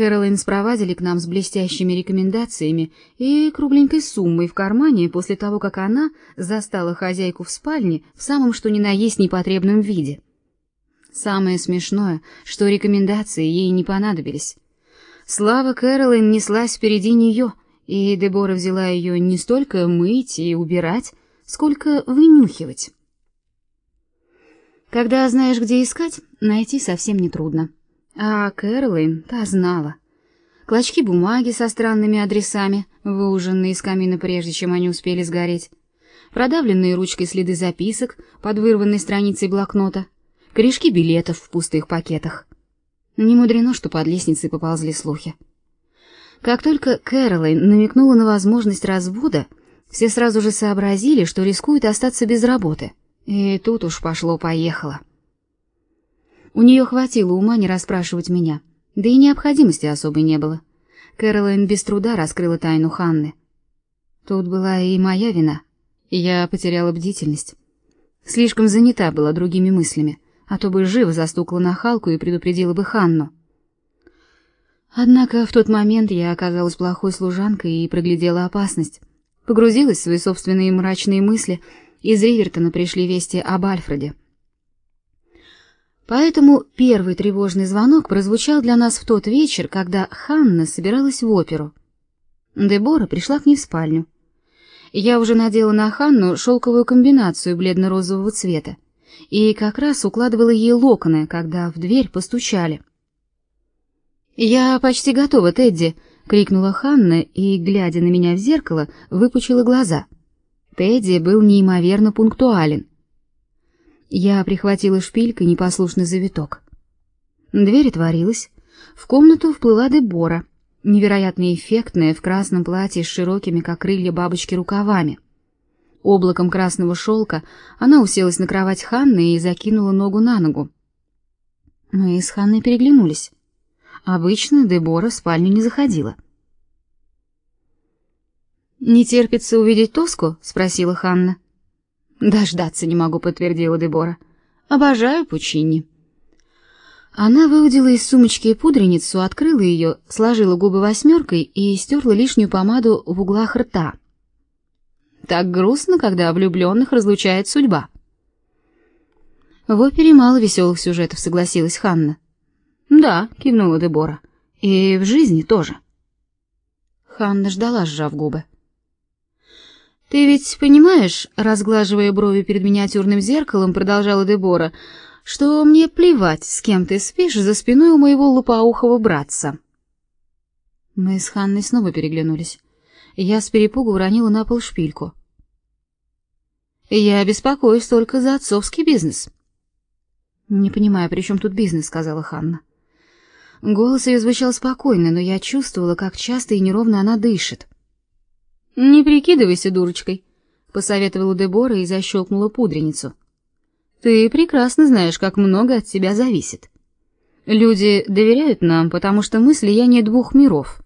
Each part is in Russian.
Кэролайн спровадили к нам с блестящими рекомендациями и кругленькой суммой в кармане после того, как она застала хозяйку в спальне в самом что ни на есть непотребном виде. Самое смешное, что рекомендации ей не понадобились. Слава Кэролайн неслась впереди нее, и Дебора взяла ее не столько мыть и убирать, сколько вынюхивать. Когда знаешь, где искать, найти совсем не трудно. А Кэролайн та знала. Клочки бумаги со странными адресами, выуженные из камина прежде, чем они успели сгореть, продавленные ручкой следы записок под вырванной страницей блокнота, корешки билетов в пустых пакетах. Не мудрено, что под лестницей поползли слухи. Как только Кэролайн намекнула на возможность развода, все сразу же сообразили, что рискуют остаться без работы. И тут уж пошло-поехало. У нее хватило ума не расспрашивать меня, да и необходимости особой не было. Кэролайн без труда раскрыла тайну Ханны. Тут была и моя вина. Я потеряла бдительность. Слишком занята была другими мыслями, а то бы живо застукала на Халку и предупредила бы Ханну. Однако в тот момент я оказалась плохой служанкой и проглядела опасность. Погрузилась в свои собственные мрачные мысли. Из Ривертона пришли вести об Альфреде. Поэтому первый тревожный звонок прозвучал для нас в тот вечер, когда Ханна собиралась в оперу. Дебора пришла к ней в спальню. Я уже надела на Ханну шелковую комбинацию бледно-розового цвета и как раз укладывала ей локоны, когда в дверь постучали. «Я почти готова, Тедди!» — крикнула Ханна и, глядя на меня в зеркало, выпучила глаза. Тедди был неимоверно пунктуален. Я прихватила шпилькой непослушный завиток. Дверь отворилась. В комнату вплыла Дебора, невероятно эффектная в красном платье с широкими, как крылья бабочки, рукавами. Облаком красного шелка она уселась на кровать Ханны и закинула ногу на ногу. Мы с Ханной переглянулись. Обычно Дебора в спальню не заходила. «Не терпится увидеть Тоску?» — спросила Ханна. Дождаться не могу, подтвердила Дебора. Обожаю Пучини. Она выудила из сумочки пудреницу, открыла ее, сложила губы восьмеркой и стерла лишнюю помаду в углах рта. Так грустно, когда влюбленных разлучает судьба. В опере мало веселых сюжетов, согласилась Ханна. Да, кивнула Дебора. И в жизни тоже. Ханна ждала, сжав губы. Ты ведь понимаешь, разглаживая брови перед миниатюрным зеркалом, продолжала Дебора, что мне плевать, с кем ты спишь за спиной у моего лопоухого братца. Мы с Ханной снова переглянулись. Я с перепугу уронила на пол шпильку. Я беспокоюсь только за отцовский бизнес. Не понимаю, при чем тут бизнес, сказала Ханна. Голос ее звучал спокойно, но я чувствовала, как часто и неровно она дышит. Не прикидывайся дурочкой, посоветовала Дебора и защелкнула пудреницу. Ты прекрасно знаешь, как много от тебя зависит. Люди доверяют нам, потому что мы слияние двух миров: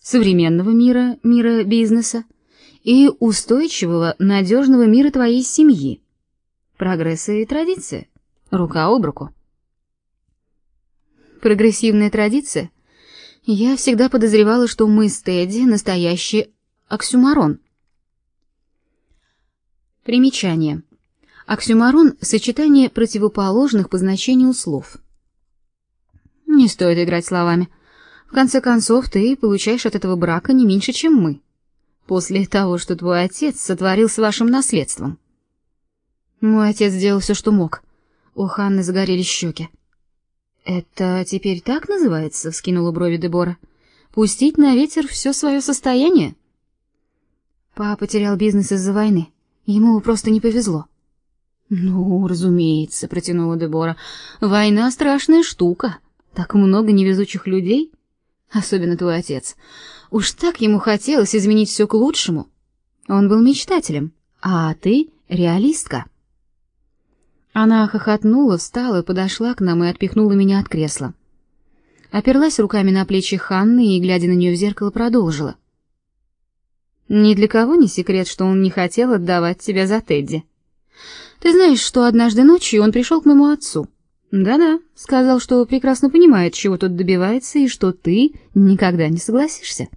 современного мира, мира бизнеса, и устойчивого, надежного мира твоей семьи. Прогресс и традиция, рука об руку. Прогрессивная традиция. Я всегда подозревала, что мы с Тедди настоящие Оксюмарон. Примечание. Оксюмарон — сочетание противоположных по значению слов. Не стоит играть словами. В конце концов, ты получаешь от этого брака не меньше, чем мы. После того, что твой отец сотворил с вашим наследством. Мой отец сделал все, что мог. У Ханны загорелись щеки. «Это теперь так называется?» — вскинула брови Дебора. «Пустить на ветер все свое состояние?» Папа потерял бизнес из-за войны. Ему просто не повезло. Ну, разумеется, протянула Дебора. Война страшная штука. Так много невезучих людей, особенно твой отец. Уж так ему хотелось изменить все к лучшему. Он был мечтателем, а ты реалистка. Она хохотнула, встала, подошла к нам и отпихнула меня от кресла. Оперлась руками на плечи Ханны и, глядя на нее в зеркало, продолжила: ни для кого не секрет, что он не хотел отдавать тебя за Тедди. Ты знаешь, что однажды ночью он пришел к моему отцу. Да-да, сказал, что прекрасно понимает, чего тут добивается и что ты никогда не согласишься.